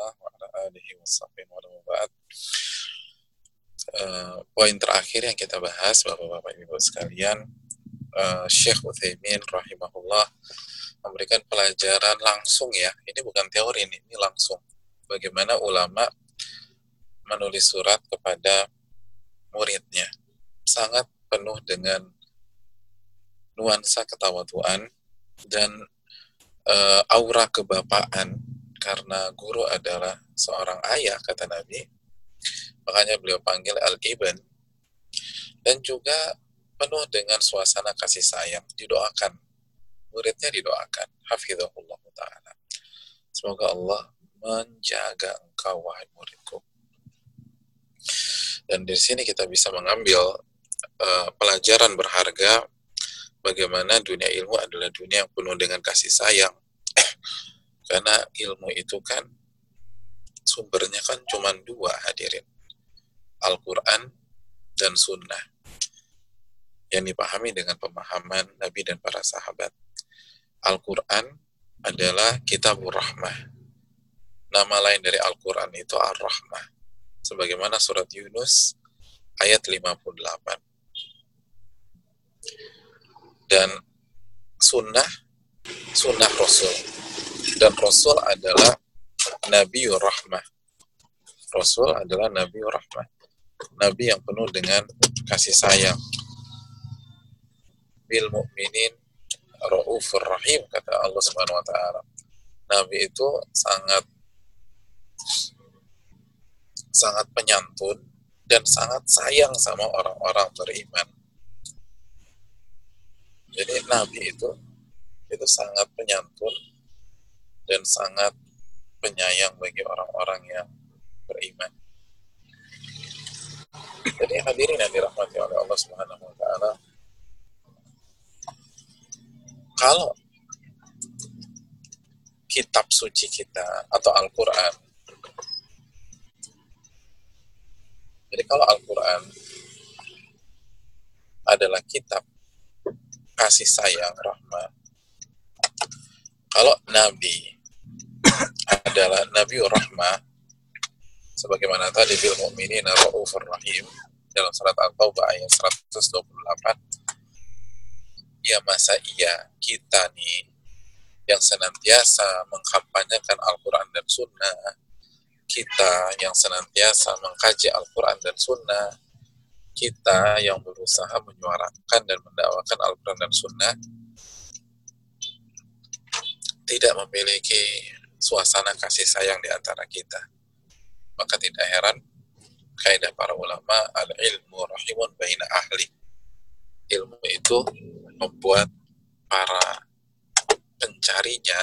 Rasulullah wa ala alihi wa wa Uh, poin terakhir yang kita bahas Bapak-bapak Ibu sekalian uh, Syekh Utsaimin rahimahullah memberikan pelajaran langsung ya. Ini bukan teori ini, ini langsung. Bagaimana ulama menulis surat kepada muridnya. Sangat penuh dengan nuansa ketawaduan dan uh, aura kebapaan karena guru adalah seorang ayah kata Nabi. Makanya beliau panggil Al-Ibn. Dan juga penuh dengan suasana kasih sayang didoakan. Muridnya didoakan. Hafizahullah ta'ala. Semoga Allah menjaga engkau wahai muridku. Dan di sini kita bisa mengambil uh, pelajaran berharga bagaimana dunia ilmu adalah dunia yang penuh dengan kasih sayang. Karena ilmu itu kan sumbernya kan cuma dua hadirin. Al-Quran dan Sunnah. Yang dipahami dengan pemahaman Nabi dan para sahabat. Al-Quran adalah kitabur rahmah. Nama lain dari Al-Quran itu Ar-Rahmah. Sebagaimana surat Yunus ayat 58 dan sunnah sunnah Rasul dan Rasul adalah Nabi Rahmah Rasul adalah Nabi Rahmah Nabi yang penuh dengan kasih sayang bil mu'minin raufur rahim kata Allah Subhanahu wa taala. Nabi itu sangat sangat penyantun dan sangat sayang sama orang-orang beriman. Jadi Nabi itu itu sangat penyantun dan sangat penyayang bagi orang-orang yang beriman. Jadi hadirin yang dirahmati oleh Allah Subhanahu wa taala. Kalau kitab suci kita atau Al-Qur'an Jadi kalau Al-Qur'an adalah kitab kasih sayang rahmat. Kalau Nabi adalah Nabi rahmah, sebagaimana tadi bil mu'minin raufur rahim dalam surat Al-Taubah ayat 128 ya masa iya kita nih yang senantiasa mengkampanyekan Al-Quran dan Sunnah? Kita yang senantiasa mengkaji Al-Quran dan Sunnah? Kita yang berusaha menyuarakan dan mendakwakan Al-Quran dan Sunnah? Tidak memiliki suasana kasih sayang di antara kita. Maka tidak heran kaidah para ulama al-ilmu rahimun baina ahli. Ilmu itu membuat para pencarinya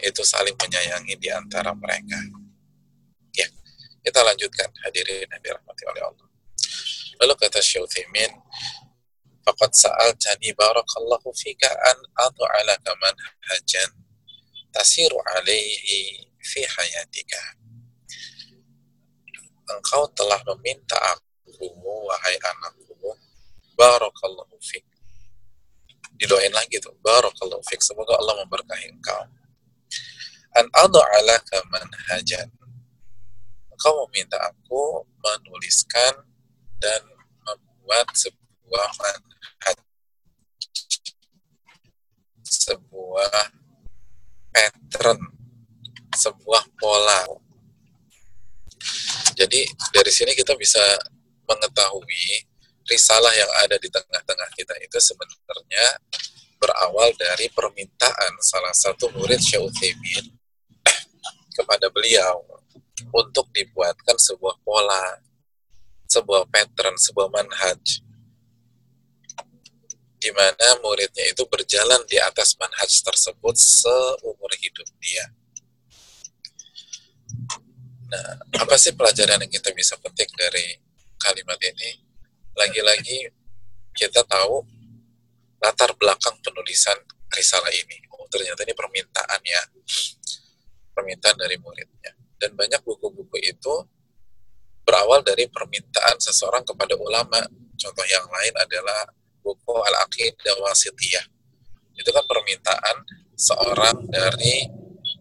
itu saling menyayangi di antara mereka. Ya, kita lanjutkan hadirin yang dirahmati oleh Allah. Lalu kata Syekh Uthaymin, Fakat sa'al tani barakallahu fika an kaman hajan tasiru alaihi fi hayatika. Engkau telah meminta aku, wahai anakku, barakallahu fik. Didoain lagi tuh, barakallahu fik. Semoga Allah memberkahi engkau. An adu ala kaman hajan. Engkau meminta aku menuliskan dan membuat sebuah manhaj sebuah pattern sebuah pola. Jadi dari sini kita bisa mengetahui risalah yang ada di tengah-tengah kita itu sebenarnya berawal dari permintaan salah satu murid Syekh Utsaimin kepada beliau untuk dibuatkan sebuah pola sebuah pattern, sebuah manhaj di mana muridnya itu berjalan di atas manhaj tersebut seumur hidup dia. Nah, apa sih pelajaran yang kita bisa petik dari kalimat ini? Lagi-lagi kita tahu latar belakang penulisan risalah ini. Oh, ternyata ini permintaan ya. Permintaan dari muridnya. Dan banyak buku-buku itu berawal dari permintaan seseorang kepada ulama. Contoh yang lain adalah buku Al-Aqidah Wasitiyah. Itu kan permintaan seorang dari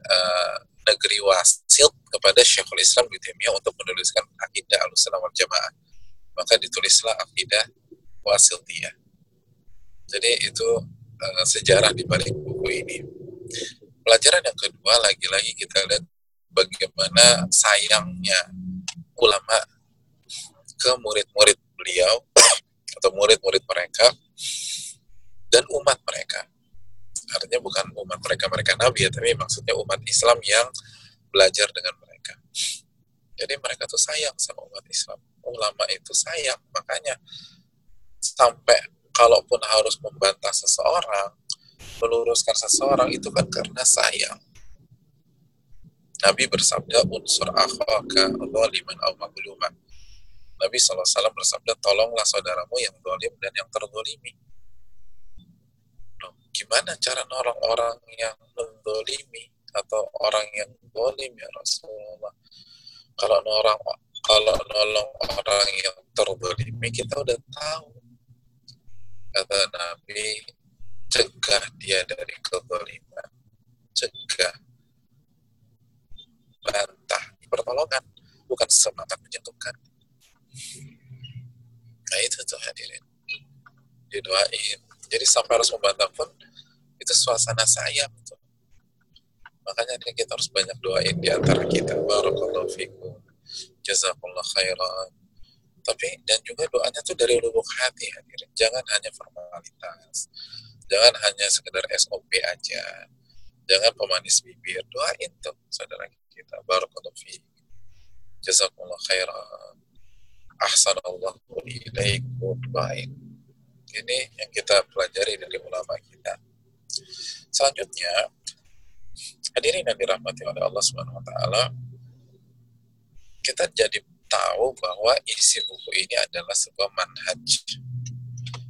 uh, negeri Wasit kepada Syekhul Islam Taimiyah untuk menuliskan akidah al-sunnah wal jamaah. Maka ditulislah akidah wasiltiyah. Jadi itu uh, sejarah di balik buku ini. Pelajaran yang kedua lagi-lagi kita lihat bagaimana sayangnya ulama ke murid-murid beliau atau murid-murid mereka dan umat mereka. Artinya bukan umat mereka mereka nabi ya, tapi maksudnya umat Islam yang belajar dengan mereka. Jadi mereka tuh sayang sama umat Islam. Ulama itu sayang, makanya sampai kalaupun harus membantah seseorang, meluruskan seseorang itu kan karena sayang. Nabi bersabda unsur akhaka zaliman aw magluman. Nabi SAW bersabda tolonglah saudaramu yang zalim dan yang terzalimi. Loh, gimana cara nolong orang yang mendolimi atau orang yang zalim ya Rasulullah? Kalau nolong kalau nolong orang yang terzalimi kita udah tahu. Kata Nabi, cegah dia dari kezaliman. Cegah bantah pertolongan bukan semata menjatuhkan nah itu tuh hadirin. Didoain. Jadi sampai harus membantah pun itu suasana sayang tuh. Makanya kita harus banyak doain di antara kita. Barakallahu fikum. Jazakallah khairan. Tapi dan juga doanya tuh dari lubuk hati hadirin. Jangan hanya formalitas. Jangan hanya sekedar SOP aja. Jangan pemanis bibir. Doain tuh saudara kita. Barakallahu fi jazakumullah khairan ahsanallahu ilaikum baik ini yang kita pelajari dari ulama kita. Selanjutnya hadirin yang dirahmati oleh Allah Subhanahu wa taala kita jadi tahu bahwa isi buku ini adalah sebuah manhaj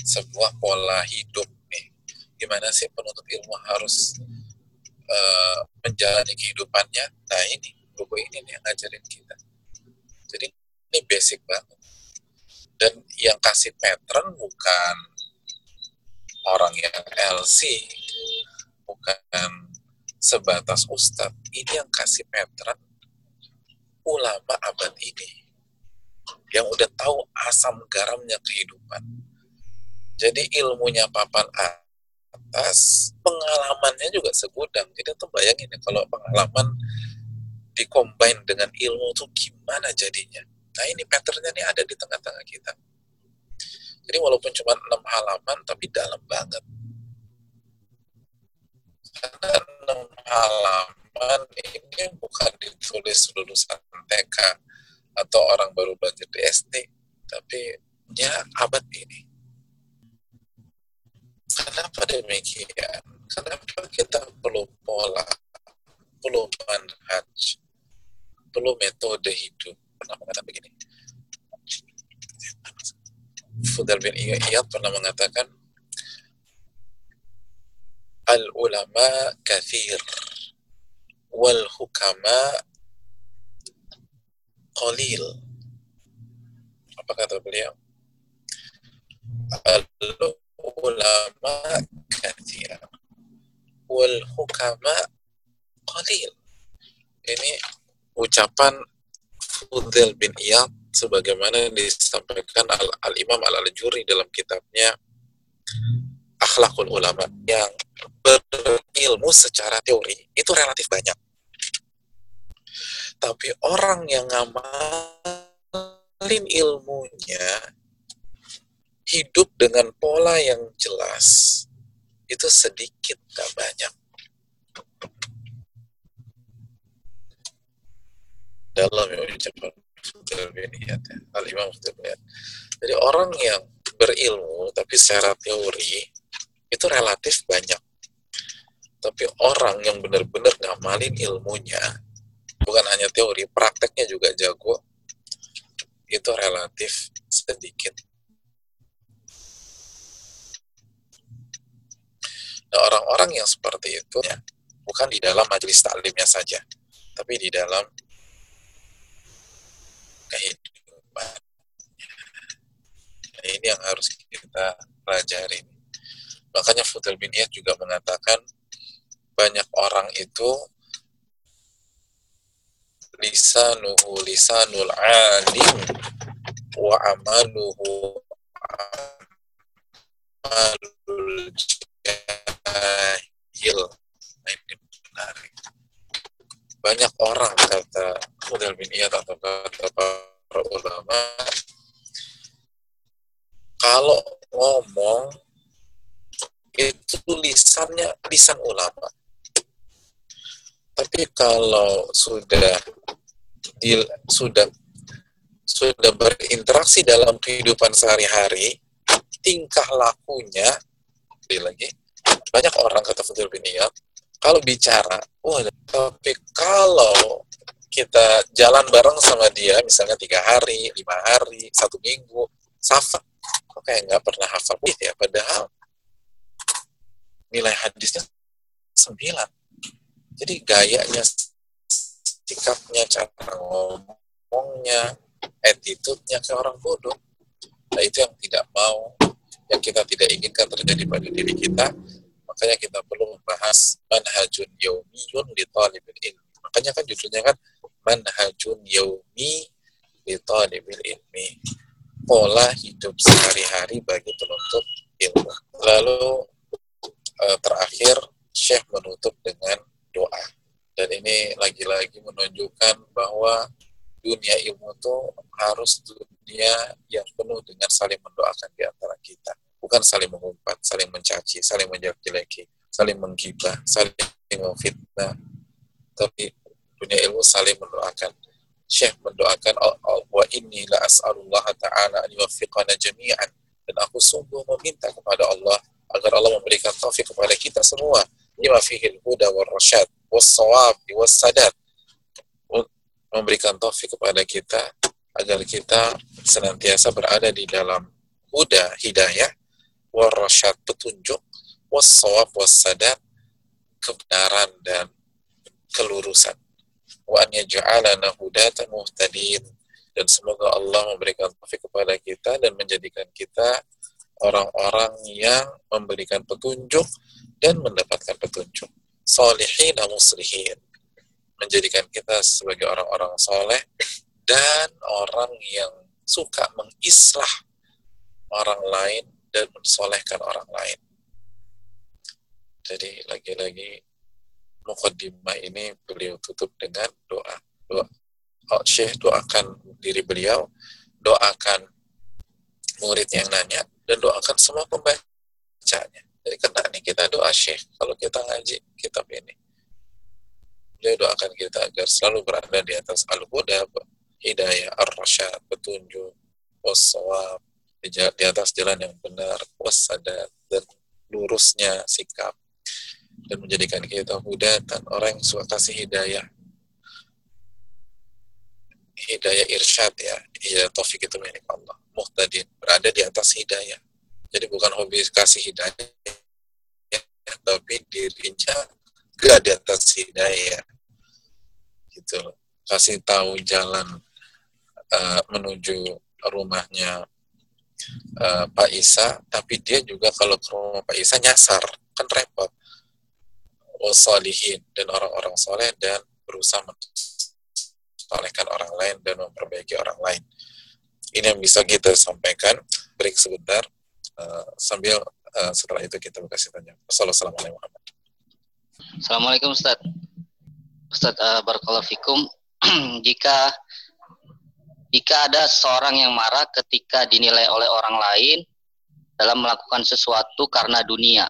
sebuah pola hidup nih. Gimana sih penuntut ilmu harus uh, menjalani kehidupannya? Nah ini buku ini nih yang ngajarin kita. Jadi ini basic banget dan yang kasih pattern bukan orang yang LC bukan sebatas ustadz ini yang kasih pattern ulama abad ini yang udah tahu asam garamnya kehidupan. Jadi ilmunya papan atas pengalamannya juga segudang. Jadi tuh bayangin ya kalau pengalaman dikombin dengan ilmu tuh gimana jadinya nah ini patternnya nih ada di tengah-tengah kita jadi walaupun cuma enam halaman tapi dalam banget karena enam halaman ini bukan ditulis lulusan TK atau orang baru belajar di SD tapi ya abad ini Kenapa demikian? Kenapa kita perlu pola, perlu manhaj, perlu metode hidup? Pernah mengatakan begini. Fudal bin Iyad pernah mengatakan, Al-ulama kathir, wal hukama qalil. Apa kata beliau? al ulama kathir wal hukama qalil ini ucapan Fudel bin Iyad sebagaimana disampaikan al, Imam al Al-Juri dalam kitabnya Akhlakul Ulama yang berilmu secara teori itu relatif banyak. Tapi orang yang ngamalin ilmunya hidup dengan pola yang jelas itu sedikit gak banyak. Dalam ucapan Al-Imam Jadi orang yang berilmu tapi secara teori itu relatif banyak. Tapi orang yang benar-benar ngamalin ilmunya, bukan hanya teori, prakteknya juga jago, itu relatif sedikit. Nah, orang-orang yang seperti itu ya, bukan di dalam majelis taklimnya saja, tapi di dalam kehidupan. Nah, ini yang harus kita pelajari. Makanya Fudel bin Iyad juga mengatakan banyak orang itu lisanuhu lisanul alim wa amaluhu amalul jahil nah, ini menarik banyak orang kata Bin Iyad atau kata para ulama kalau ngomong itu lisannya lisan ulama. Tapi kalau sudah di, sudah sudah berinteraksi dalam kehidupan sehari-hari, tingkah lakunya, lagi banyak orang kata Fadil bin Iyad, kalau bicara, wah, tapi kalau kita jalan bareng sama dia, misalnya tiga hari, lima hari, satu minggu, safa, kok kayak nggak pernah hafal ya, padahal nilai hadisnya sembilan jadi gayanya, sikapnya, cara ngomongnya, attitude-nya ke orang bodoh. Nah itu yang tidak mau, yang kita tidak inginkan terjadi pada diri kita. Makanya kita perlu membahas manhajun yaumiyun li talibil ilmi. Makanya kan judulnya kan manhajun yaumi li talibil ilmi. Pola hidup sehari-hari bagi penuntut ilmu. Lalu eh, terakhir Syekh menutup dengan doa. Dan ini lagi-lagi menunjukkan bahwa dunia ilmu itu harus dunia yang penuh dengan saling mendoakan di antara kita. Bukan saling mengumpat, saling mencaci, saling menjelek-jeleki, saling menggibah, saling memfitnah. Tapi dunia ilmu saling mendoakan. Syekh mendoakan wa inni la as'alullah ta'ala an yuwaffiqana jami'an. Dan aku sungguh meminta kepada Allah agar Allah memberikan taufik kepada kita semua. Lima fihil huda wal rasyad was sawab was sadat memberikan taufik kepada kita agar kita senantiasa berada di dalam huda hidayah wal rasyad petunjuk was sawab was sadat kebenaran dan kelurusan wa an yaj'alana hudatan muhtadin dan semoga Allah memberikan taufik kepada kita dan menjadikan kita orang-orang yang memberikan petunjuk dan mendapatkan petunjuk. Solihin dan muslihin. Menjadikan kita sebagai orang-orang soleh dan orang yang suka mengislah orang lain dan mensolehkan orang lain. Jadi lagi-lagi mukaddimah ini beliau tutup dengan doa. Doa. Oh, Syekh doakan diri beliau, doakan murid yang nanya, dan doakan semua pembacanya. Jadi kena nih kita doa syekh kalau kita ngaji kitab ini. Dia doakan kita agar selalu berada di atas al-huda, hidayah, ar-rasyad, petunjuk, wassawab, di atas jalan yang benar, wassadat, dan lurusnya sikap. Dan menjadikan kita hudatan, orang yang suka kasih hidayah. Hidayah irsyad ya, hidayah taufik itu milik Allah. Muhtadin, berada di atas hidayah. Jadi bukan hobi kasih hidayah, tapi dirinya gak di atas hidayah gitu kasih tahu jalan uh, menuju rumahnya uh, Pak Isa tapi dia juga kalau ke rumah Pak Isa nyasar kan repot wasolihin dan orang-orang soleh dan berusaha mensolehkan orang lain dan memperbaiki orang lain ini yang bisa kita sampaikan break sebentar uh, sambil uh, setelah itu kita berkasih tanya. Assalamualaikum Assalamualaikum Ustaz. Ustaz uh, Barakallahu jika jika ada seorang yang marah ketika dinilai oleh orang lain dalam melakukan sesuatu karena dunia.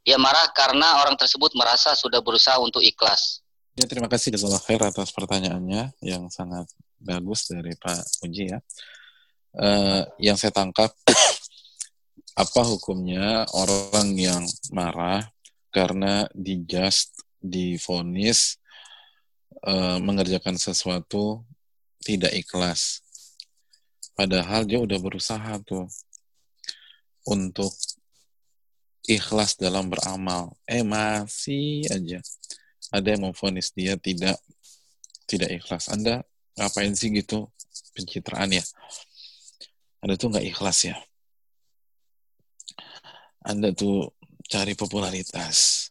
Dia marah karena orang tersebut merasa sudah berusaha untuk ikhlas. Ya, terima kasih Jazakallah Khair atas pertanyaannya yang sangat bagus dari Pak Uji ya. Uh, yang saya tangkap apa hukumnya orang yang marah karena dijust, difonis uh, mengerjakan sesuatu tidak ikhlas. Padahal dia udah berusaha tuh untuk ikhlas dalam beramal. Eh masih aja ada yang memfonis dia tidak tidak ikhlas. Anda ngapain sih gitu pencitraan ya? Anda tuh nggak ikhlas ya. Anda tuh cari popularitas.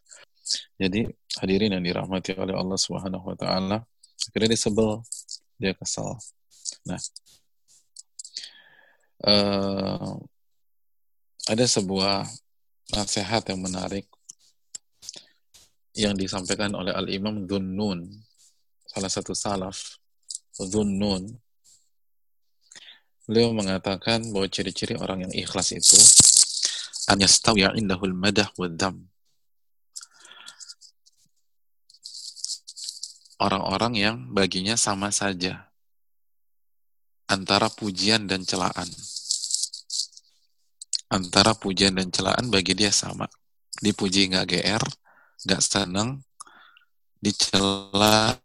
Jadi hadirin yang dirahmati oleh Allah Subhanahu wa taala, akhirnya dia sebel, dia kesal. Nah, uh, ada sebuah nasihat yang menarik yang disampaikan oleh Al-Imam Dhunnun, salah satu salaf, Dhunnun. Beliau mengatakan bahwa ciri-ciri orang yang ikhlas itu an yastawiya indahul madah wa. Orang-orang yang baginya sama saja antara pujian dan celaan. Antara pujian dan celaan bagi dia sama. Dipuji nggak GR, nggak seneng, dicela,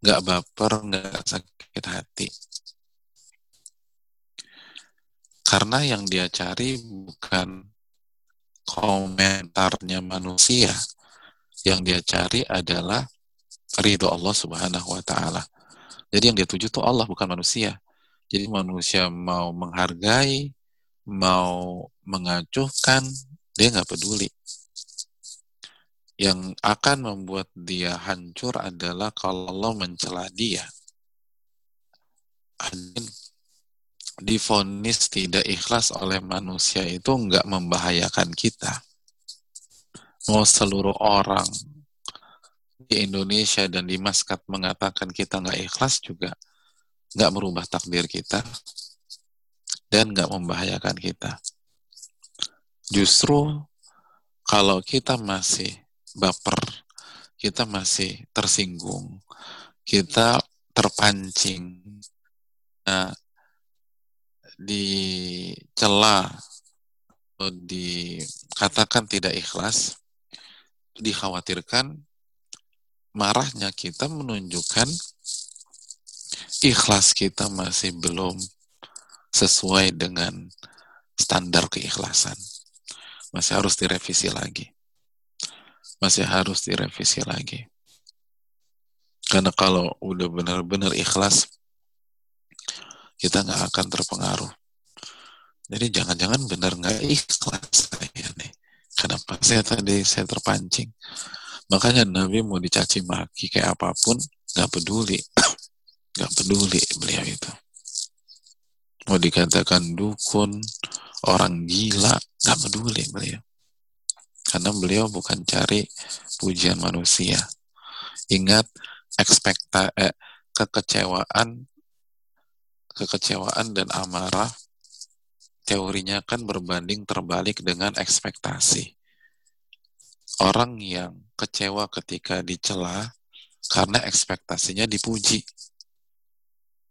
nggak baper, nggak sakit hati. Karena yang dia cari bukan komentarnya manusia, yang dia cari adalah ridho Allah Subhanahu wa taala. Jadi yang dia tuju itu Allah bukan manusia. Jadi manusia mau menghargai, mau mengacuhkan, dia nggak peduli yang akan membuat dia hancur adalah kalau Allah mencela dia. Difonis tidak ikhlas oleh manusia itu nggak membahayakan kita. Mau seluruh orang di Indonesia dan di Maskat mengatakan kita nggak ikhlas juga nggak merubah takdir kita dan nggak membahayakan kita. Justru kalau kita masih baper, kita masih tersinggung, kita terpancing, nah, dicela atau dikatakan tidak ikhlas, dikhawatirkan marahnya kita menunjukkan ikhlas kita masih belum sesuai dengan standar keikhlasan. Masih harus direvisi lagi masih harus direvisi lagi. Karena kalau udah benar-benar ikhlas, kita nggak akan terpengaruh. Jadi jangan-jangan benar nggak ikhlas saya nih. Kenapa saya tadi saya terpancing? Makanya Nabi mau dicaci maki kayak apa pun, nggak peduli, nggak peduli beliau itu. Mau dikatakan dukun, orang gila, nggak peduli beliau karena beliau bukan cari pujian manusia. Ingat ekspekta eh, kekecewaan kekecewaan dan amarah teorinya kan berbanding terbalik dengan ekspektasi. Orang yang kecewa ketika dicela karena ekspektasinya dipuji.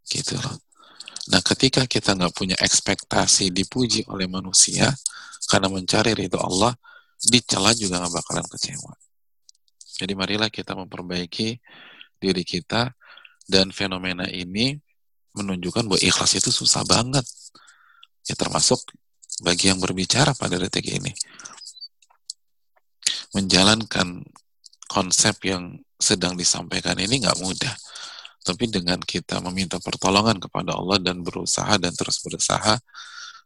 Gitu loh. Nah, ketika kita nggak punya ekspektasi dipuji oleh manusia karena mencari ridho Allah, dicela juga nggak bakalan kecewa. Jadi marilah kita memperbaiki diri kita dan fenomena ini menunjukkan bahwa ikhlas itu susah banget. Ya termasuk bagi yang berbicara pada detik ini. Menjalankan konsep yang sedang disampaikan ini nggak mudah. Tapi dengan kita meminta pertolongan kepada Allah dan berusaha dan terus berusaha,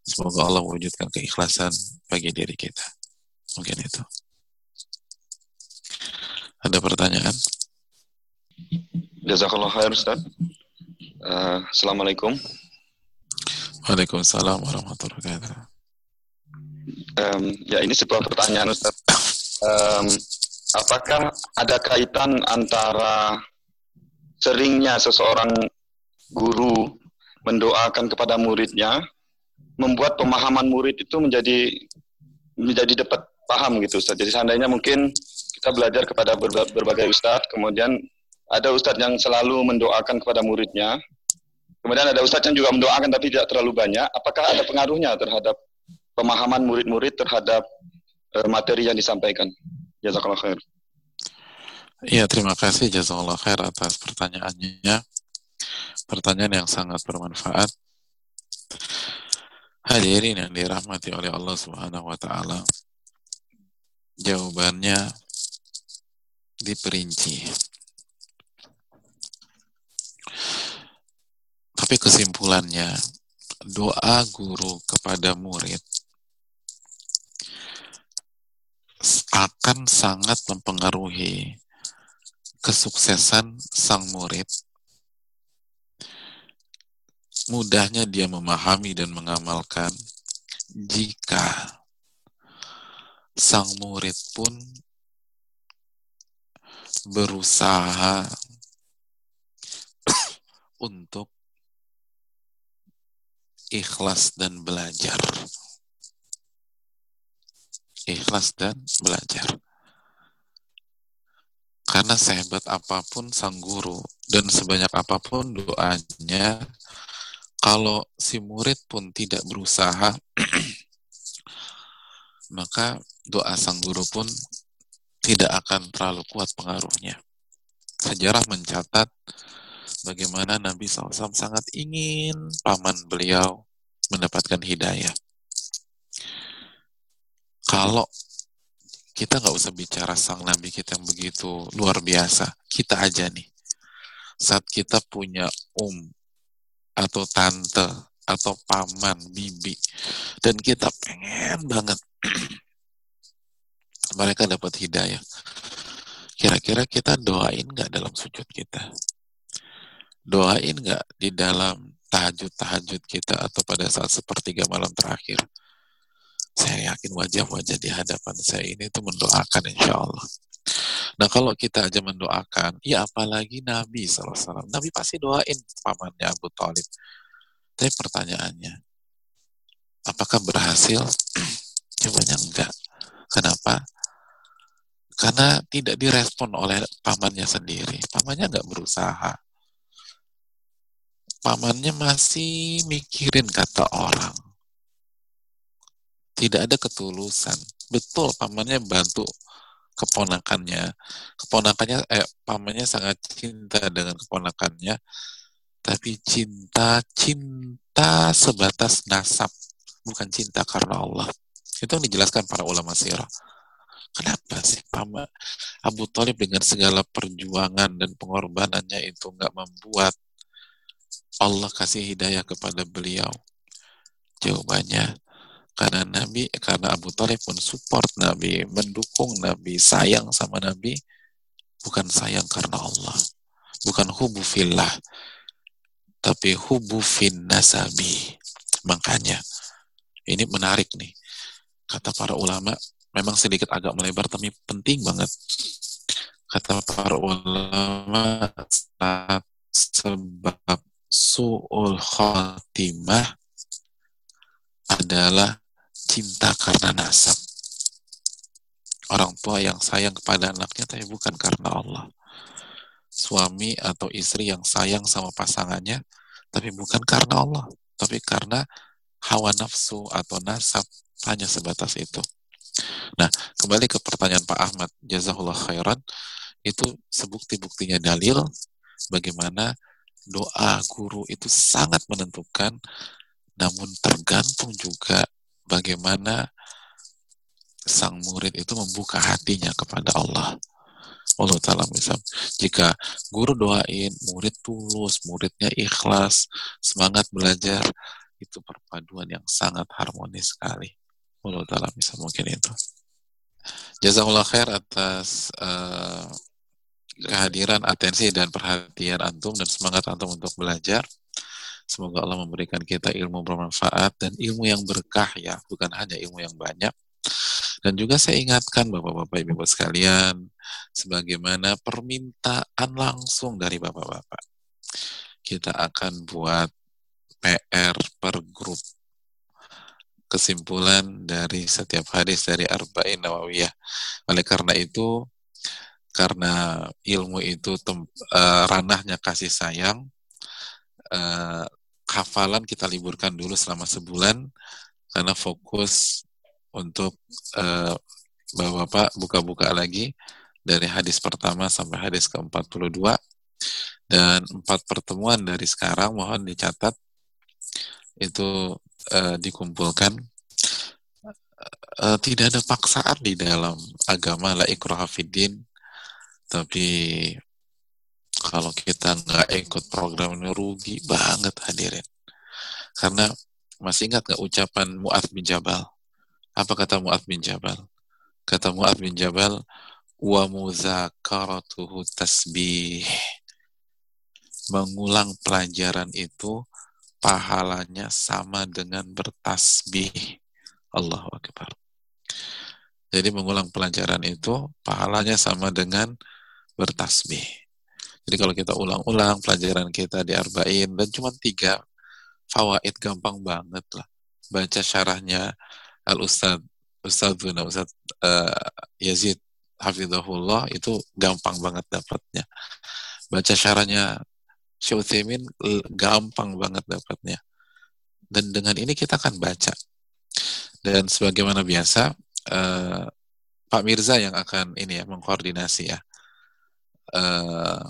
semoga Allah wujudkan keikhlasan bagi diri kita. Mungkin itu. Ada pertanyaan? Jazakallah khair Ustaz. Uh, Assalamualaikum. Waalaikumsalam warahmatullahi wabarakatuh. Um, ya ini sebuah pertanyaan Ustaz. Um, apakah ada kaitan antara seringnya seseorang guru mendoakan kepada muridnya membuat pemahaman murid itu menjadi menjadi dapat paham gitu Ustaz. Jadi seandainya mungkin kita belajar kepada berbagai Ustadz, kemudian ada Ustadz yang selalu mendoakan kepada muridnya, kemudian ada Ustadz yang juga mendoakan tapi tidak terlalu banyak, apakah ada pengaruhnya terhadap pemahaman murid-murid terhadap uh, materi yang disampaikan? Jazakallah khair. Iya, terima kasih Jazakallah khair atas pertanyaannya. Pertanyaan yang sangat bermanfaat. Hadirin yang dirahmati oleh Allah Subhanahu wa taala. Jawabannya diperinci. Tapi kesimpulannya, doa guru kepada murid akan sangat mempengaruhi kesuksesan sang murid mudahnya dia memahami dan mengamalkan jika sang murid pun berusaha untuk ikhlas dan belajar. Ikhlas dan belajar. Karena sehebat apa pun sang guru dan sebanyak apa pun doanya, kalau si murid pun tidak berusaha, maka doa sang guru pun tidak akan terlalu kuat pengaruhnya. Sejarah mencatat bagaimana Nabi SAW sangat ingin paman beliau mendapatkan hidayah. Kalau kita nggak usah bicara sang Nabi kita yang begitu luar biasa, kita aja nih. Saat kita punya um atau tante atau paman, bibi, dan kita pengen banget mereka dapat hidayah. Kira-kira kita doain nggak dalam sujud kita? Doain nggak di dalam tahajud-tahajud kita atau pada saat sepertiga malam terakhir? Saya yakin wajah-wajah di hadapan saya ini itu mendoakan insya Allah. Nah kalau kita aja mendoakan, ya apalagi Nabi SAW. Nabi pasti doain pamannya Abu Talib. Tapi pertanyaannya, apakah berhasil? Jawabannya enggak. Kenapa? Karena tidak direspon oleh pamannya sendiri. Pamannya enggak berusaha. Pamannya masih mikirin kata orang. Tidak ada ketulusan. Betul, pamannya bantu keponakannya. Keponakannya, eh, pamannya sangat cinta dengan keponakannya, tapi cinta, cinta sebatas nasab, bukan cinta karena Allah. Itu yang dijelaskan para ulama sirah. Kenapa sih paman Abu Talib dengan segala perjuangan dan pengorbanannya itu nggak membuat Allah kasih hidayah kepada beliau? Jawabannya, karena Nabi, karena Abu Talib pun support Nabi, mendukung Nabi, sayang sama Nabi, bukan sayang karena Allah. Bukan hubu fillah, tapi hubu fin nasabi. Makanya, ini menarik nih. Kata para ulama, memang sedikit agak melebar, tapi penting banget. Kata para ulama, sebab su'ul khatimah adalah cinta karena nasab. Orang tua yang sayang kepada anaknya tapi bukan karena Allah. Suami atau istri yang sayang sama pasangannya tapi bukan karena Allah, tapi karena hawa nafsu atau nasab hanya sebatas itu. Nah, kembali ke pertanyaan Pak Ahmad, jazahullah khairan, itu sebukti-buktinya dalil bagaimana doa guru itu sangat menentukan, namun tergantung juga bagaimana sang murid itu membuka hatinya kepada Allah. Allah Ta'ala misal, jika guru doain, murid tulus, muridnya ikhlas, semangat belajar, itu perpaduan yang sangat harmonis sekali. Allah Ta'ala misal mungkin itu. Jazakallah khair atas uh, kehadiran, atensi, dan perhatian antum dan semangat antum untuk belajar. Semoga Allah memberikan kita ilmu bermanfaat dan ilmu yang berkah ya, bukan hanya ilmu yang banyak. Dan juga saya ingatkan Bapak-Bapak Ibu sekalian, sebagaimana permintaan langsung dari Bapak-Bapak. Kita akan buat PR per grup kesimpulan dari setiap hadis dari Arba'in Nawawiyah. Oleh karena itu, karena ilmu itu uh, ranahnya kasih sayang, uh, hafalan kita liburkan dulu selama sebulan karena fokus untuk uh, Bapak-bapak buka-buka lagi dari hadis pertama sampai hadis ke-42 dan empat pertemuan dari sekarang mohon dicatat itu uh, dikumpulkan. Uh, tidak ada paksaan di dalam agama la ikrahafidin tapi kalau kita nggak ikut program ini rugi banget hadirin. Karena masih ingat nggak ucapan Mu'ad bin Jabal? Apa kata Mu'ad bin Jabal? kata Mu'ad bin Jabal wa muzakaratuhu tasbih mengulang pelajaran itu pahalanya sama dengan bertasbih Allahu Akbar jadi mengulang pelajaran itu pahalanya sama dengan bertasbih. Jadi kalau kita ulang-ulang pelajaran kita di Arba'in dan cuma tiga fawaid gampang banget lah. Baca syarahnya Al Ustad Ustad Ustad uh, Yazid Hafizahullah itu gampang banget dapatnya. Baca syarahnya Syekh gampang banget dapatnya. Dan dengan ini kita akan baca. Dan sebagaimana biasa, uh, Pak Mirza yang akan ini ya mengkoordinasi ya. Uh,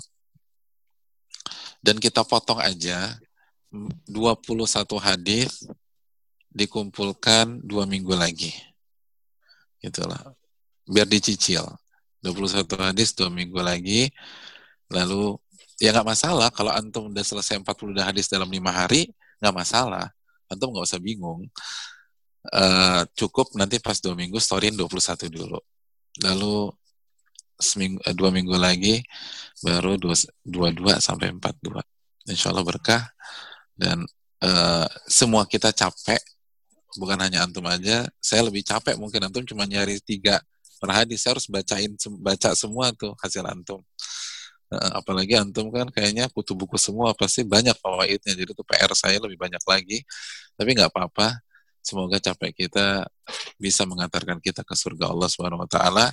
dan kita potong aja 21 hadis dikumpulkan dua minggu lagi. Gitulah. Biar dicicil. 21 hadis dua minggu lagi. Lalu ya nggak masalah kalau antum udah selesai 40 hadis dalam lima hari nggak masalah antum nggak usah bingung uh, cukup nanti pas dua minggu storyin 21 dulu. Lalu seminggu, uh, dua minggu lagi baru dua, dua, dua sampai empat dua. Insya Allah berkah dan uh, semua kita capek, bukan hanya antum aja. Saya lebih capek mungkin antum cuma nyari tiga per hadis. Saya harus bacain baca semua tuh hasil antum. Uh, apalagi antum kan kayaknya kutu buku semua pasti banyak fawaidnya jadi itu PR saya lebih banyak lagi tapi nggak apa-apa Semoga capek kita bisa mengantarkan kita ke surga Allah Subhanahu wa taala.